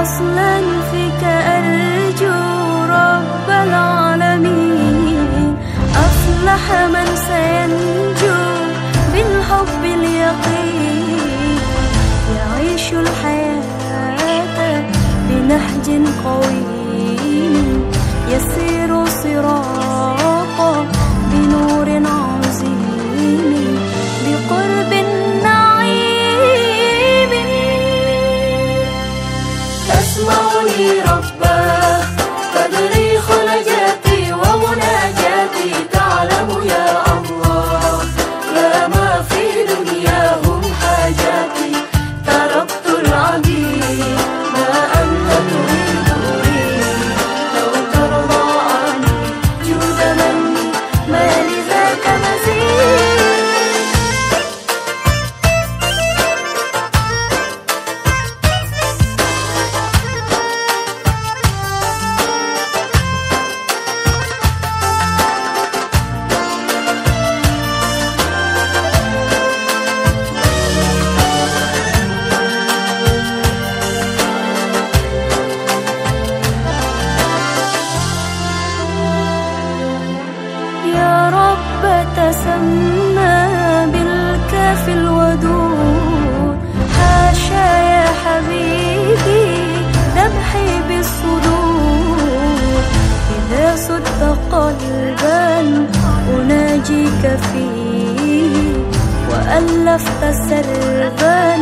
وصلا فيك أرجو رب العالمين. أصلح من سينجو بالحب اليقين. يعيش الحياة بنهج قوي. يسير صراط يا رب تسمى بالكاف الودود. حاشا يا حبيبي ذبحي بالصدور إذا صدت قلبا أناجيك فيه وألفت سربا